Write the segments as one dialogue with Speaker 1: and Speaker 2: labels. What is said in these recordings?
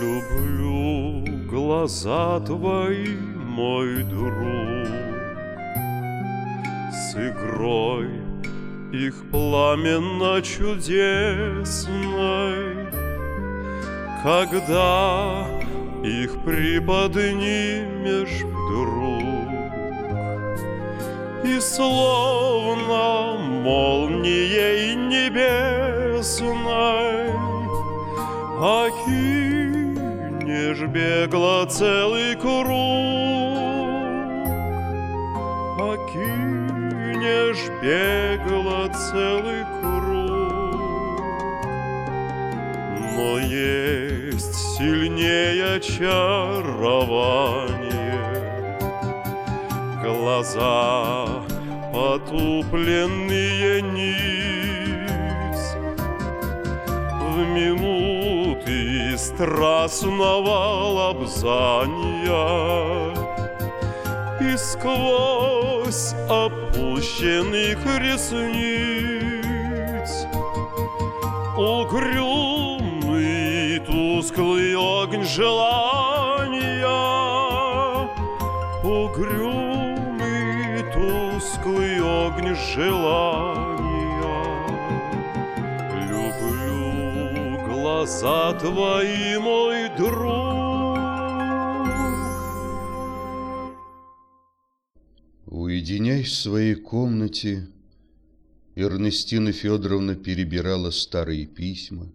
Speaker 1: Люблю глаза твои, мой друг, С игрой их пламенно чудесной, Когда их приподнимешь вдруг, И словно молнией небесной Окинешь бегло целый круг, Окинешь бегло целый круг. Но есть сильнее очарование, Глаза потупленные низ. В минуты страстного лобзания И сквозь опущенных ресниц Угрюмый тусклый огонь желания Угрюмый тусклый огонь желания глаза твои, мой друг.
Speaker 2: Уединяясь в своей комнате, Эрнестина Федоровна перебирала старые письма,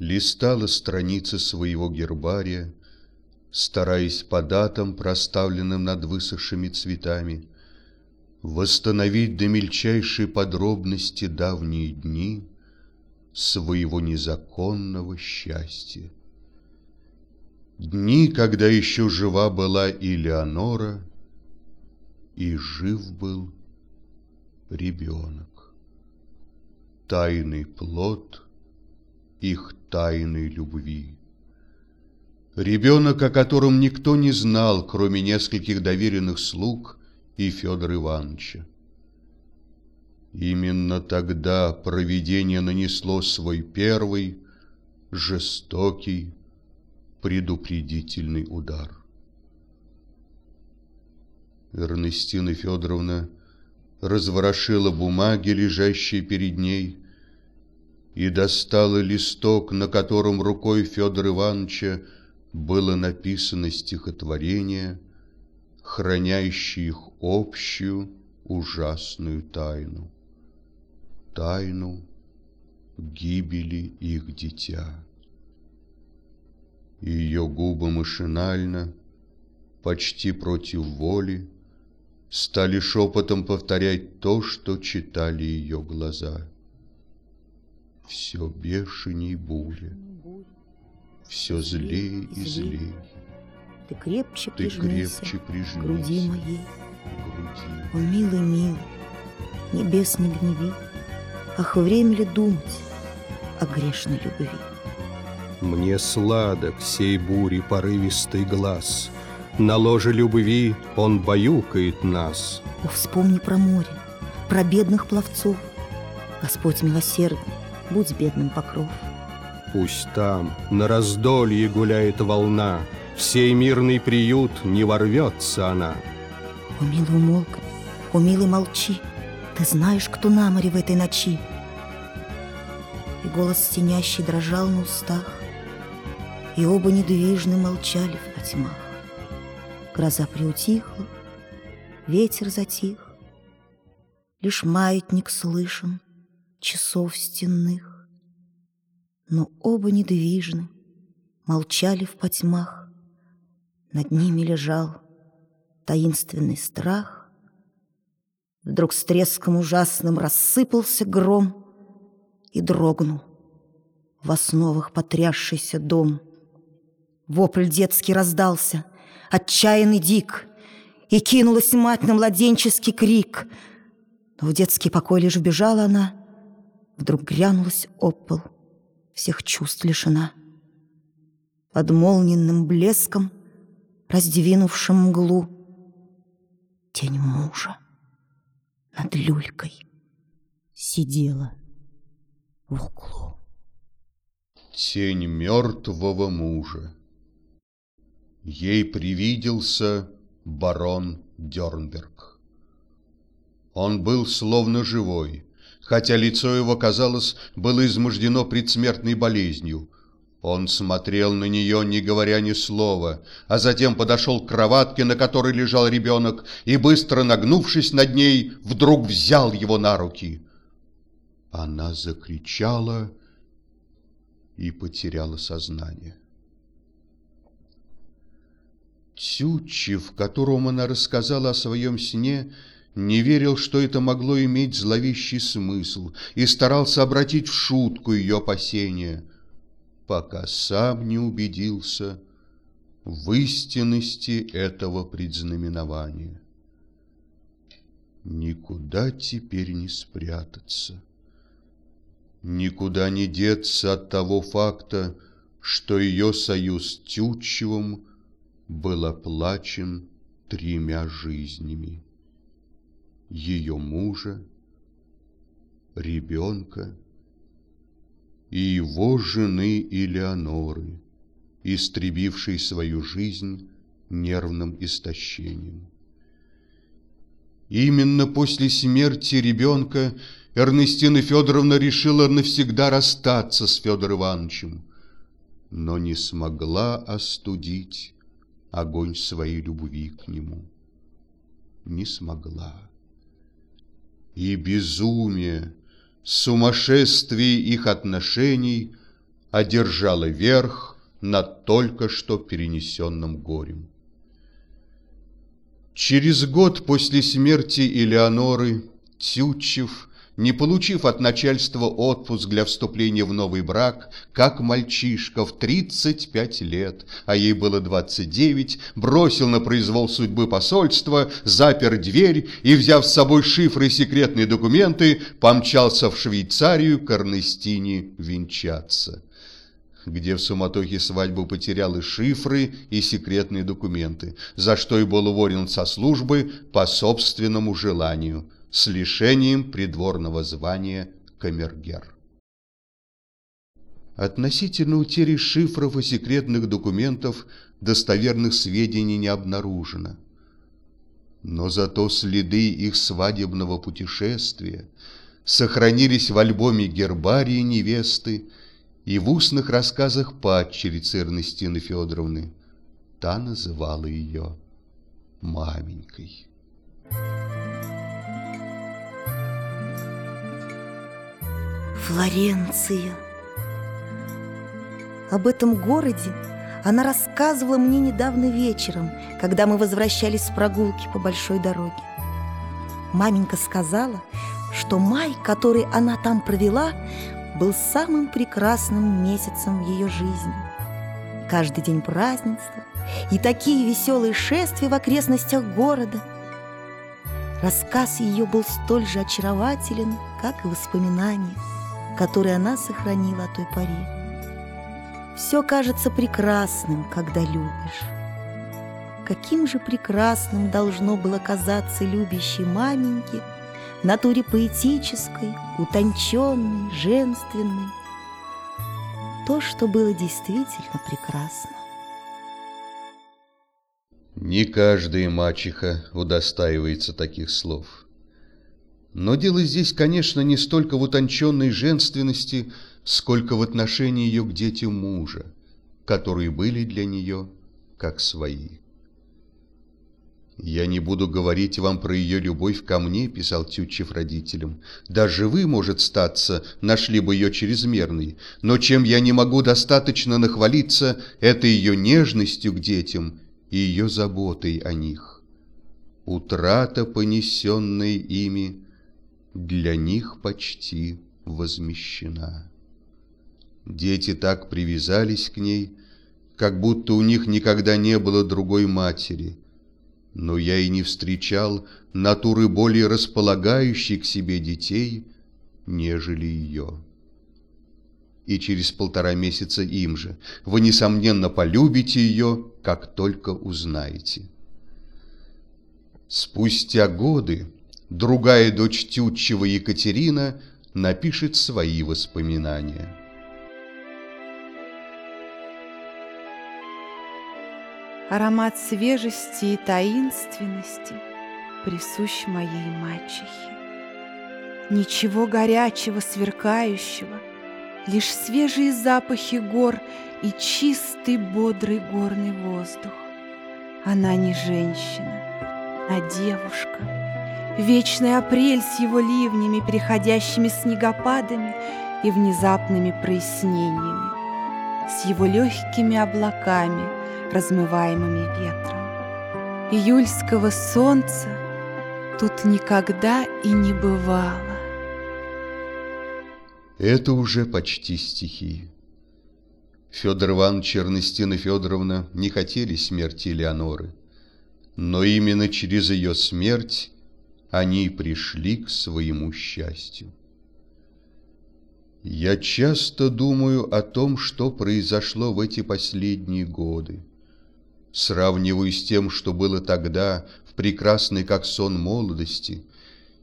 Speaker 2: листала страницы своего гербария, стараясь по датам, проставленным над высохшими цветами, восстановить до мельчайшей подробности давние дни своего незаконного счастья. Дни, когда еще жива была и Леонора, и жив был ребенок. Тайный плод их тайной любви. Ребенок, о котором никто не знал, кроме нескольких доверенных слуг и Федора Ивановича. Именно тогда провидение нанесло свой первый, жестокий, предупредительный удар. Эрнестина Федоровна разворошила бумаги, лежащие перед ней, и достала листок, на котором рукой Федора Ивановича было написано стихотворение, хранящее их общую ужасную тайну. Тайну гибели их дитя. Ее губы машинально, почти против воли, стали шепотом повторять то, что читали ее глаза. Все бешеней буря, все злее и злее.
Speaker 3: Ты крепче
Speaker 2: Ты крепче
Speaker 3: к
Speaker 2: прижмись
Speaker 3: груди моей.
Speaker 2: к груди.
Speaker 3: О, милый, милый, небес не гневи, Ах, время ли думать о грешной любви?
Speaker 4: Мне сладок сей бури порывистый глаз. На ложе любви он баюкает нас.
Speaker 3: О, вспомни про море, про бедных пловцов. Господь милосердный, будь бедным покров.
Speaker 4: Пусть там на раздолье гуляет волна, В сей мирный приют не ворвется она.
Speaker 3: О, милый, умолкни, о, милый, молчи, Ты знаешь, кто на море в этой ночи. И голос стенящий дрожал на устах, И оба недвижны молчали в потьмах. Гроза приутихла, ветер затих, Лишь маятник слышен часов стенных. Но оба недвижны, молчали в потьмах, Над ними лежал таинственный страх. Вдруг с треском ужасным рассыпался гром И дрогнул в основах потрясшийся дом. Вопль детский раздался, отчаянный дик, И кинулась мать на младенческий крик. Но в детский покой лишь бежала она, Вдруг грянулась об пол, всех чувств лишена. Под молниенным блеском, раздвинувшим мглу, Тень мужа над люлькой сидела в углу.
Speaker 2: Тень мертвого мужа. Ей привиделся барон Дернберг. Он был словно живой, хотя лицо его, казалось, было измождено предсмертной болезнью. Он смотрел на нее, не говоря ни слова, а затем подошел к кроватке, на которой лежал ребенок, и, быстро нагнувшись над ней, вдруг взял его на руки. Она закричала и потеряла сознание. Тютчев, которому она рассказала о своем сне, не верил, что это могло иметь зловещий смысл, и старался обратить в шутку ее опасения, пока сам не убедился в истинности этого предзнаменования. Никуда теперь не спрятаться, никуда не деться от того факта, что ее союз с Тютчевым – был оплачен тремя жизнями. Ее мужа, ребенка и его жены Элеоноры, истребившей свою жизнь нервным истощением. Именно после смерти ребенка Эрнестина Федоровна решила навсегда расстаться с Федором Ивановичем, но не смогла остудить огонь своей любви к нему. Не смогла. И безумие, сумасшествие их отношений одержало верх над только что перенесенным горем. Через год после смерти Элеоноры Тютчев не получив от начальства отпуск для вступления в новый брак, как мальчишка в 35 лет, а ей было 29, бросил на произвол судьбы посольства, запер дверь и, взяв с собой шифры и секретные документы, помчался в Швейцарию к Эрнестине венчаться. Где в суматохе свадьбы потерял и шифры, и секретные документы, за что и был уволен со службы по собственному желанию – с лишением придворного звания камергер. Относительно утери шифров и секретных документов достоверных сведений не обнаружено. Но зато следы их свадебного путешествия сохранились в альбоме гербарии невесты и в устных рассказах падчерицы Эрнестины Федоровны. Та называла ее маменькой.
Speaker 3: Флоренция. Об этом городе она рассказывала мне недавно вечером, когда мы возвращались с прогулки по большой дороге. Маменька сказала, что май, который она там провела, был самым прекрасным месяцем в ее жизни. Каждый день празднества и такие веселые шествия в окрестностях города. Рассказ ее был столь же очарователен, как и воспоминания который она сохранила о той поре. Все кажется прекрасным, когда любишь. Каким же прекрасным должно было казаться любящей маменьке, натуре поэтической, утонченной, женственной. То, что было действительно прекрасно.
Speaker 2: Не каждая мачеха удостаивается таких слов. Но дело здесь, конечно, не столько в утонченной женственности, сколько в отношении ее к детям мужа, которые были для нее как свои. «Я не буду говорить вам про ее любовь ко мне», — писал Тютчев родителям. «Даже вы, может статься, нашли бы ее чрезмерной, но чем я не могу достаточно нахвалиться, это ее нежностью к детям и ее заботой о них. Утрата, понесенная ими, для них почти возмещена. Дети так привязались к ней, как будто у них никогда не было другой матери, но я и не встречал натуры более располагающей к себе детей, нежели ее. И через полтора месяца им же вы, несомненно, полюбите ее, как только узнаете. Спустя годы другая дочь Тютчева Екатерина напишет свои воспоминания.
Speaker 5: Аромат свежести и таинственности присущ моей мачехе. Ничего горячего, сверкающего, лишь свежие запахи гор и чистый бодрый горный воздух. Она не женщина, а девушка — Вечный апрель с его ливнями, переходящими снегопадами и внезапными прояснениями, с его легкими облаками, размываемыми ветром. Июльского солнца тут никогда и не бывало.
Speaker 2: Это уже почти стихи. Федор Иванович и Федоровна не хотели смерти Элеоноры, но именно через ее смерть они пришли к своему счастью. Я часто думаю о том, что произошло в эти последние годы. Сравниваю с тем, что было тогда, в прекрасной как сон молодости,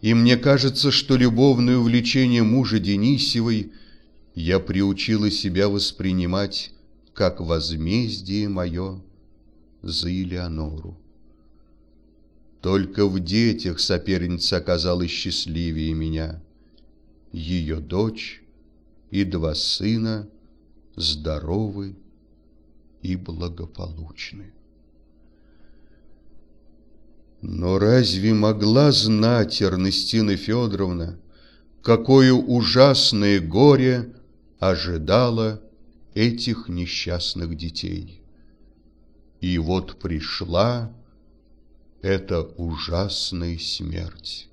Speaker 2: и мне кажется, что любовное увлечение мужа Денисевой я приучила себя воспринимать как возмездие мое за Элеонору. Только в детях соперница оказалась счастливее меня. Ее дочь и два сына здоровы и благополучны. Но разве могла знать Эрнестина Федоровна, какое ужасное горе ожидало этих несчастных детей? И вот пришла эта ужасная смерть.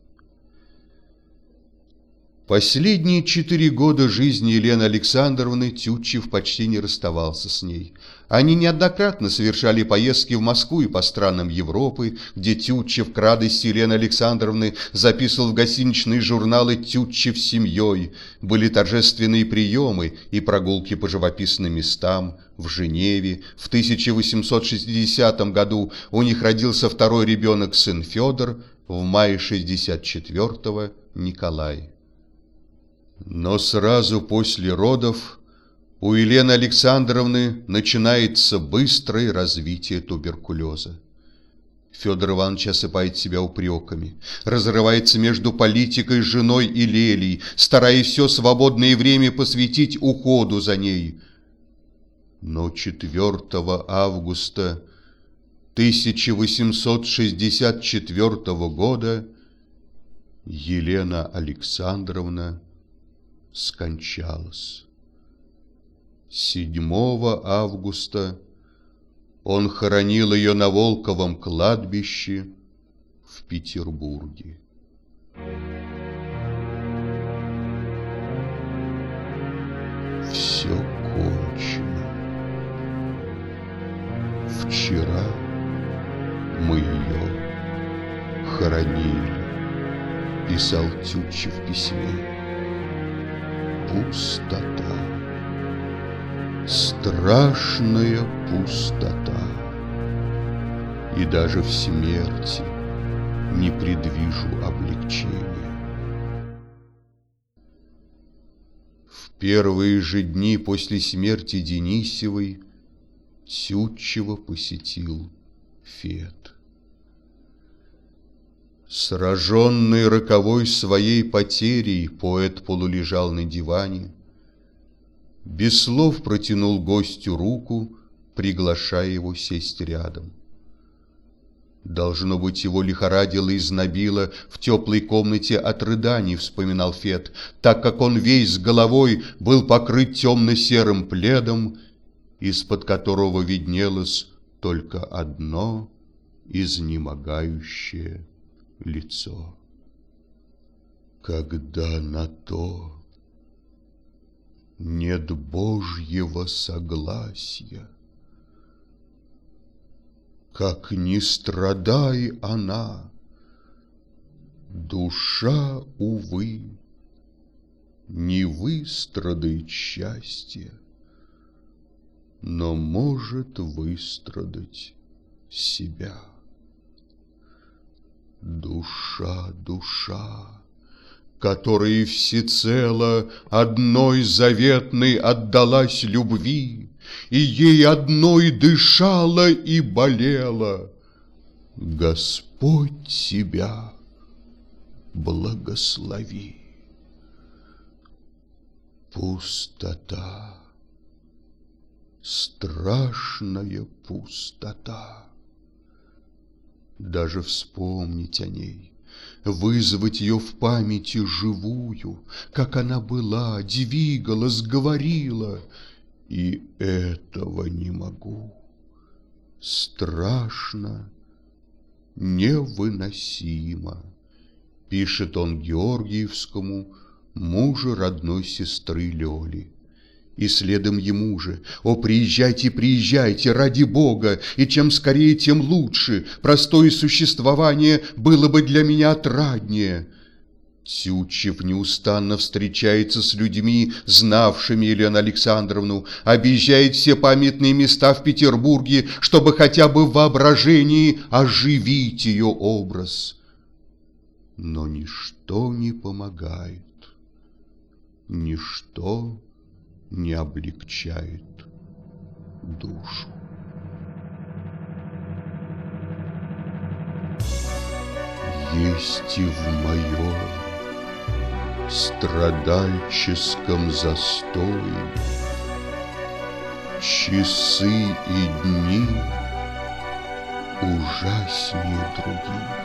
Speaker 2: Последние четыре года жизни Елены Александровны Тютчев почти не расставался с ней. Они неоднократно совершали поездки в Москву и по странам Европы, где Тютчев к радости Елены Александровны записывал в гостиничные журналы «Тютчев с семьей». Были торжественные приемы и прогулки по живописным местам. В Женеве в 1860 году у них родился второй ребенок, сын Федор, в мае 64-го Николай. Но сразу после родов у Елены Александровны начинается быстрое развитие туберкулеза. Федор Иванович осыпает себя упреками, разрывается между политикой, женой и Лелей, стараясь все свободное время посвятить уходу за ней. Но 4 августа 1864 года Елена Александровна скончалась. 7 августа он хоронил ее на Волковом кладбище в Петербурге. Все кончено. Вчера мы ее хоронили, писал Тютчев в письме пустота, страшная пустота. И даже в смерти не предвижу облегчения. В первые же дни после смерти Денисевой Тютчева посетил Фет. Сраженный роковой своей потерей, поэт полулежал на диване. Без слов протянул гостю руку, приглашая его сесть рядом. Должно быть, его лихорадило и знобило в теплой комнате от рыданий, вспоминал Фет, так как он весь с головой был покрыт темно-серым пледом, из-под которого виднелось только одно изнемогающее лицо. Когда на то нет Божьего согласия, Как не страдай она, Душа, увы, не выстрадает счастье, Но может выстрадать себя. Душа, душа, которая всецело одной заветной отдалась любви, и ей одной дышала и болела. Господь тебя благослови. Пустота, страшная пустота. Даже вспомнить о ней, вызвать ее в памяти живую, как она была, двигалась, говорила, и этого не могу. Страшно, невыносимо, пишет он Георгиевскому, мужу родной сестры Лёли. И следом ему же, о, приезжайте, приезжайте, ради Бога, и чем скорее, тем лучше, простое существование было бы для меня отраднее. Тютчев неустанно встречается с людьми, знавшими Елену Александровну, объезжает все памятные места в Петербурге, чтобы хотя бы в воображении оживить ее образ. Но ничто не помогает, ничто не облегчает душу. Есть и в моем страдальческом застое Часы и дни ужаснее других.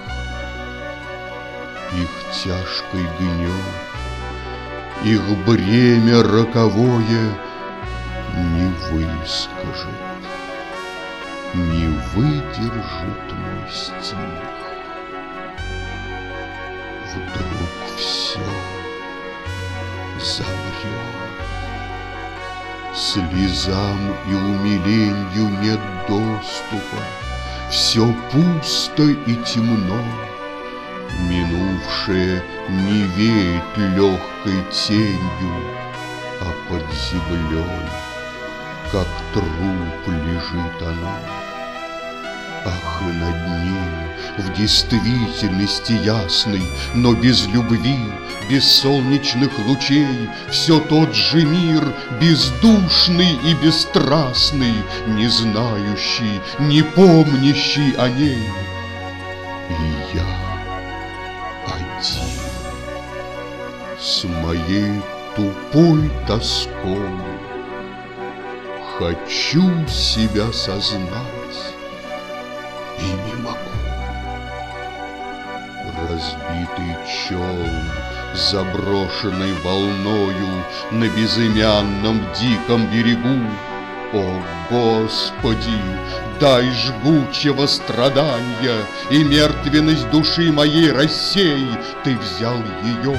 Speaker 2: Их тяжкий гнет, их бремя роковое Не выскажет, не выдержит мой стих. Вдруг все замрет. Слезам и умиленью нет доступа, Все пусто и темно. Минувшее не веет легкой тенью, А под землей, как труп, лежит оно. Ах, и над ним в действительности ясной, Но без любви, без солнечных лучей, Все тот же мир, бездушный и бесстрастный, Не знающий, не помнящий о ней. И я с моей тупой тоской Хочу себя сознать и не могу. Разбитый челн, заброшенный волною На безымянном диком берегу, О, Господи, дай жгучего страдания И мертвенность души моей рассей. Ты взял ее,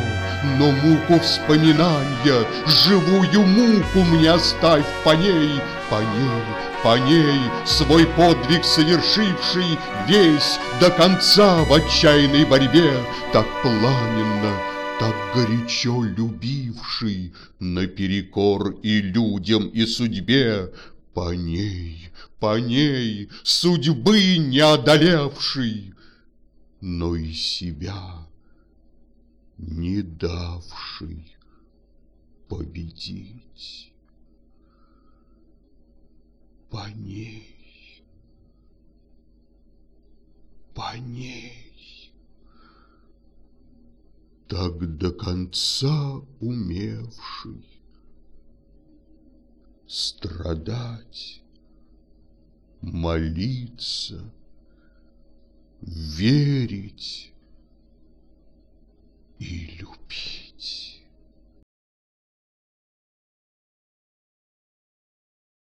Speaker 2: но муку вспоминания, Живую муку мне оставь по ней, по ней, по ней, свой подвиг совершивший Весь до конца в отчаянной борьбе, Так пламенно, так горячо любивший, Наперекор и людям, и судьбе, По ней, по ней, судьбы не одолевший, Но и себя не давший победить. По ней, по ней, так до конца умевший страдать, молиться, верить и любить.